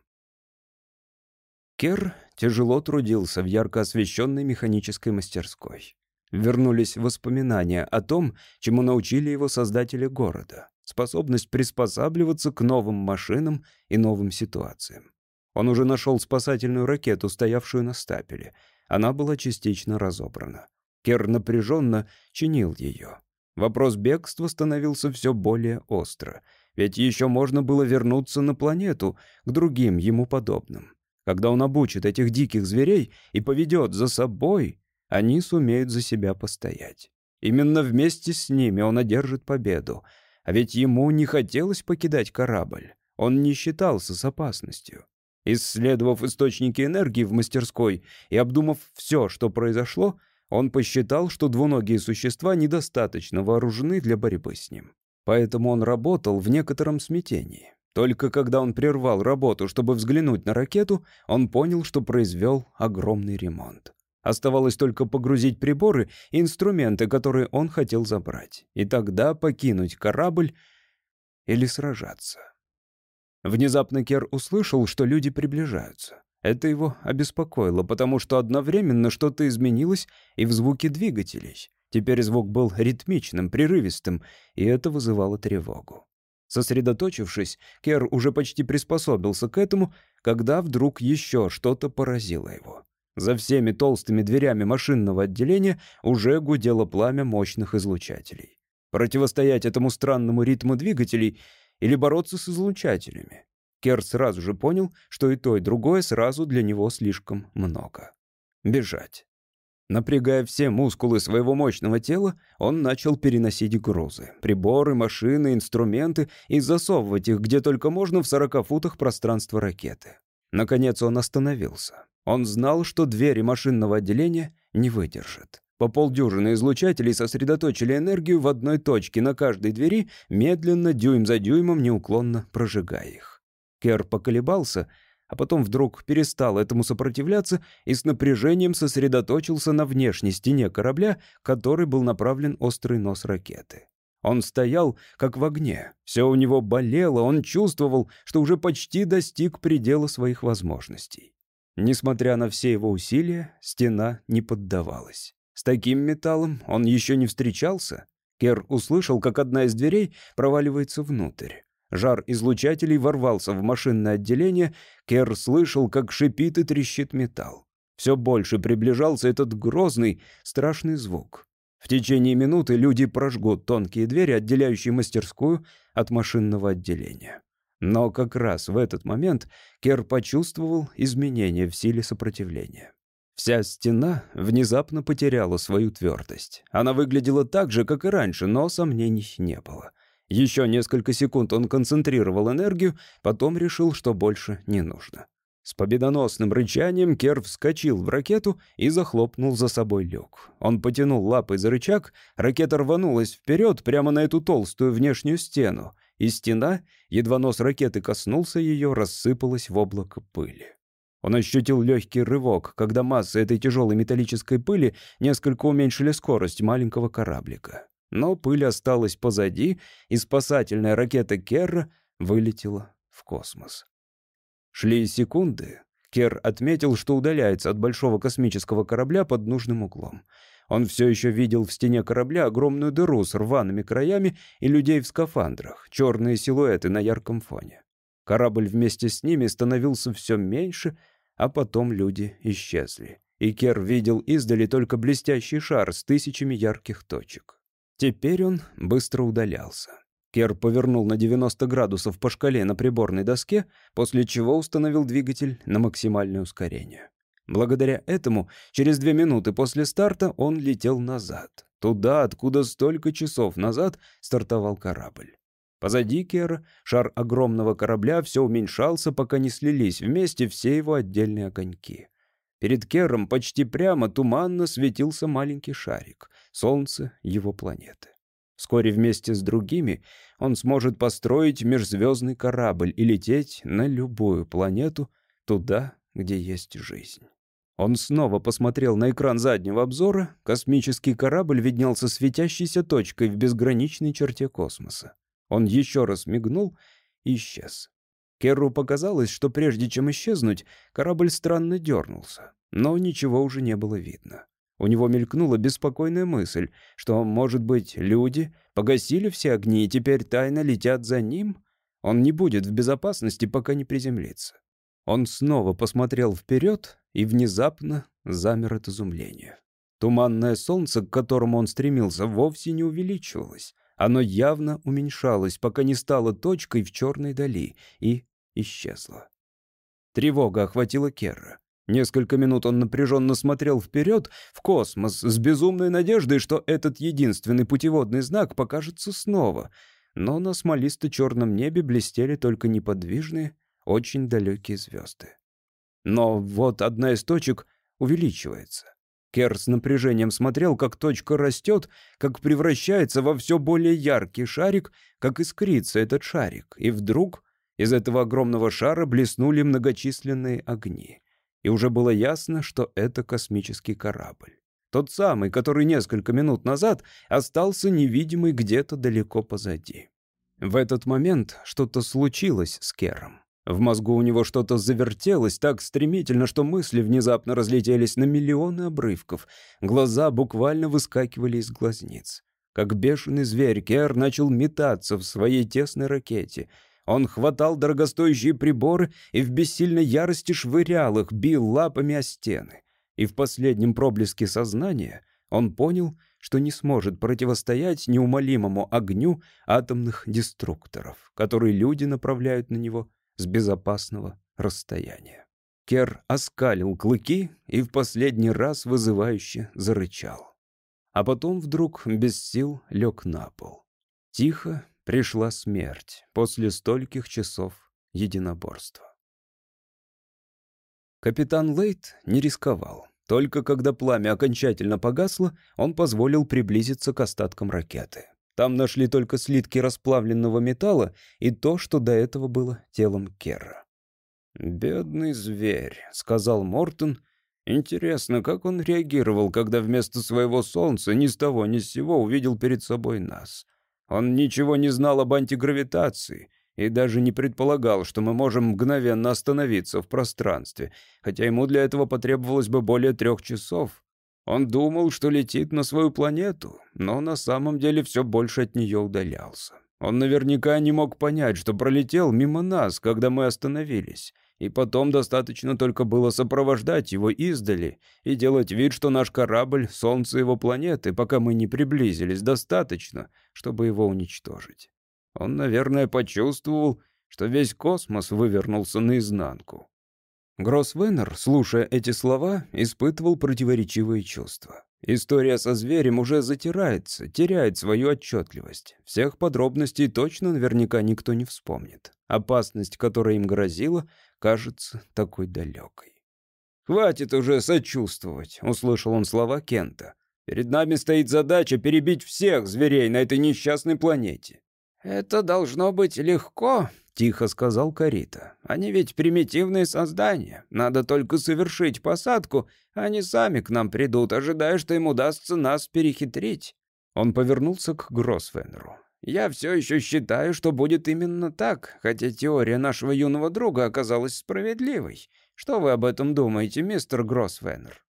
Кер тяжело трудился в ярко освещенной механической мастерской. Вернулись воспоминания о том, чему научили его создатели города способность приспосабливаться к новым машинам и новым ситуациям. Он уже нашел спасательную ракету, стоявшую на стапеле. Она была частично разобрана. Кер напряженно чинил ее. Вопрос бегства становился все более остро, ведь еще можно было вернуться на планету к другим ему подобным. Когда он обучит этих диких зверей и поведет за собой, они сумеют за себя постоять. Именно вместе с ними он одержит победу — а ведь ему не хотелось покидать корабль. Он не считался с опасностью. Исследовав источники энергии в мастерской и обдумав все, что произошло, он посчитал, что двуногие существа недостаточно вооружены для борьбы с ним. Поэтому он работал в некотором смятении. Только когда он прервал работу, чтобы взглянуть на ракету, он понял, что произвел огромный ремонт. Оставалось только погрузить приборы и инструменты, которые он хотел забрать. И тогда покинуть корабль или сражаться. Внезапно Кер услышал, что люди приближаются. Это его обеспокоило, потому что одновременно что-то изменилось и в звуке двигателей. Теперь звук был ритмичным, прерывистым, и это вызывало тревогу. Сосредоточившись, Кер уже почти приспособился к этому, когда вдруг еще что-то поразило его. За всеми толстыми дверями машинного отделения уже гудело пламя мощных излучателей. Противостоять этому странному ритму двигателей или бороться с излучателями? Кер сразу же понял, что и то, и другое сразу для него слишком много. Бежать. Напрягая все мускулы своего мощного тела, он начал переносить грузы, приборы, машины, инструменты и засовывать их где только можно в 40 футах пространства ракеты. Наконец он остановился. Он знал, что двери машинного отделения не выдержат. По полдюжины излучателей сосредоточили энергию в одной точке на каждой двери, медленно, дюйм за дюймом, неуклонно прожигая их. Кер поколебался — а потом вдруг перестал этому сопротивляться и с напряжением сосредоточился на внешней стене корабля, который был направлен острый нос ракеты. Он стоял, как в огне. Все у него болело, он чувствовал, что уже почти достиг предела своих возможностей. Несмотря на все его усилия, стена не поддавалась. С таким металлом он еще не встречался. Кер услышал, как одна из дверей проваливается внутрь. Жар излучателей ворвался в машинное отделение, Кер слышал, как шипит и трещит металл. Все больше приближался этот грозный, страшный звук. В течение минуты люди прожгут тонкие двери, отделяющие мастерскую от машинного отделения. Но как раз в этот момент Кер почувствовал изменение в силе сопротивления. Вся стена внезапно потеряла свою твердость. Она выглядела так же, как и раньше, но сомнений не было — еще несколько секунд он концентрировал энергию, потом решил, что больше не нужно. С победоносным рычанием Кер вскочил в ракету и захлопнул за собой люк. Он потянул лапой за рычаг, ракета рванулась вперед прямо на эту толстую внешнюю стену, и стена, едва нос ракеты коснулся ее, рассыпалась в облако пыли. Он ощутил легкий рывок, когда масса этой тяжелой металлической пыли несколько уменьшили скорость маленького кораблика. Но пыль осталась позади, и спасательная ракета Керра вылетела в космос. Шли секунды. Кер отметил, что удаляется от большого космического корабля под нужным углом. Он все еще видел в стене корабля огромную дыру с рваными краями и людей в скафандрах, черные силуэты на ярком фоне. Корабль вместе с ними становился все меньше, а потом люди исчезли. И Кер видел издали только блестящий шар с тысячами ярких точек. Теперь он быстро удалялся. Кер повернул на 90 градусов по шкале на приборной доске, после чего установил двигатель на максимальное ускорение. Благодаря этому, через две минуты после старта он летел назад. Туда, откуда столько часов назад стартовал корабль. Позади Кера шар огромного корабля все уменьшался, пока не слились вместе все его отдельные огоньки. Перед Кером почти прямо туманно светился маленький шарик — Солнце — его планеты. Вскоре вместе с другими он сможет построить межзвездный корабль и лететь на любую планету, туда, где есть жизнь. Он снова посмотрел на экран заднего обзора. Космический корабль виднелся светящейся точкой в безграничной черте космоса. Он еще раз мигнул и исчез. Керру показалось, что прежде чем исчезнуть, корабль странно дернулся, но ничего уже не было видно. У него мелькнула беспокойная мысль, что, может быть, люди погасили все огни и теперь тайно летят за ним? Он не будет в безопасности, пока не приземлится. Он снова посмотрел вперед и внезапно замер от изумления. Туманное солнце, к которому он стремился, вовсе не увеличивалось. Оно явно уменьшалось, пока не стало точкой в черной дали и исчезло. Тревога охватила Керра. Несколько минут он напряженно смотрел вперед, в космос, с безумной надеждой, что этот единственный путеводный знак покажется снова. Но на смолисто-черном небе блестели только неподвижные, очень далекие звезды. Но вот одна из точек увеличивается. Кер с напряжением смотрел, как точка растет, как превращается во все более яркий шарик, как искрится этот шарик. И вдруг из этого огромного шара блеснули многочисленные огни и уже было ясно, что это космический корабль. Тот самый, который несколько минут назад остался невидимый где-то далеко позади. В этот момент что-то случилось с Кером. В мозгу у него что-то завертелось так стремительно, что мысли внезапно разлетелись на миллионы обрывков. Глаза буквально выскакивали из глазниц. Как бешеный зверь, Кер начал метаться в своей тесной ракете — он хватал дорогостоящие приборы и в бессильной ярости швырял их, бил лапами о стены. И в последнем проблеске сознания он понял, что не сможет противостоять неумолимому огню атомных деструкторов, которые люди направляют на него с безопасного расстояния. Кер оскалил клыки и в последний раз вызывающе зарычал. А потом вдруг без сил лег на пол. Тихо пришла смерть после стольких часов единоборства. Капитан Лейт не рисковал. Только когда пламя окончательно погасло, он позволил приблизиться к остаткам ракеты. Там нашли только слитки расплавленного металла и то, что до этого было телом Керра. «Бедный зверь», — сказал Мортон. «Интересно, как он реагировал, когда вместо своего солнца ни с того ни с сего увидел перед собой нас? Он ничего не знал об антигравитации и даже не предполагал, что мы можем мгновенно остановиться в пространстве, хотя ему для этого потребовалось бы более трех часов. Он думал, что летит на свою планету, но на самом деле все больше от нее удалялся. Он наверняка не мог понять, что пролетел мимо нас, когда мы остановились, и потом достаточно только было сопровождать его издали и делать вид, что наш корабль — солнце его планеты, пока мы не приблизились достаточно, чтобы его уничтожить. Он, наверное, почувствовал, что весь космос вывернулся наизнанку. Гроссвеннер, слушая эти слова, испытывал противоречивые чувства. История со зверем уже затирается, теряет свою отчетливость. Всех подробностей точно наверняка никто не вспомнит. Опасность, которая им грозила, кажется такой далекой. «Хватит уже сочувствовать», — услышал он слова Кента. «Перед нами стоит задача перебить всех зверей на этой несчастной планете. «Это должно быть легко», — тихо сказал Карита. «Они ведь примитивные создания. Надо только совершить посадку, они сами к нам придут, ожидая, что им удастся нас перехитрить». Он повернулся к Гроссвенеру. «Я все еще считаю, что будет именно так, хотя теория нашего юного друга оказалась справедливой. Что вы об этом думаете, мистер Гроссвенер?»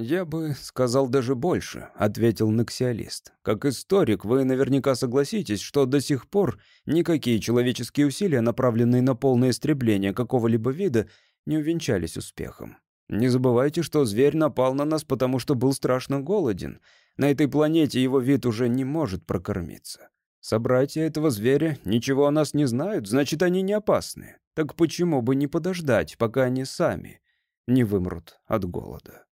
«Я бы сказал даже больше», — ответил Нексиалист. «Как историк, вы наверняка согласитесь, что до сих пор никакие человеческие усилия, направленные на полное истребление какого-либо вида, не увенчались успехом. Не забывайте, что зверь напал на нас, потому что был страшно голоден. На этой планете его вид уже не может прокормиться. Собратья этого зверя ничего о нас не знают, значит, они не опасны. Так почему бы не подождать, пока они сами не вымрут от голода?»